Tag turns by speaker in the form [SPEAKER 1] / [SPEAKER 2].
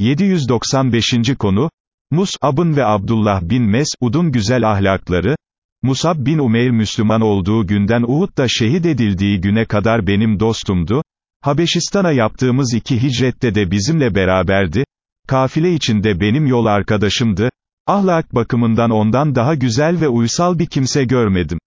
[SPEAKER 1] 795. konu, Mus'ab'ın ve Abdullah bin Mes'ud'un güzel ahlakları, Musab bin Umeyr Müslüman olduğu günden Uhud'da şehit edildiği güne kadar benim dostumdu, Habeşistan'a yaptığımız iki hicrette de bizimle beraberdi, kafile içinde benim yol arkadaşımdı, ahlak bakımından ondan daha güzel ve uysal bir kimse görmedim.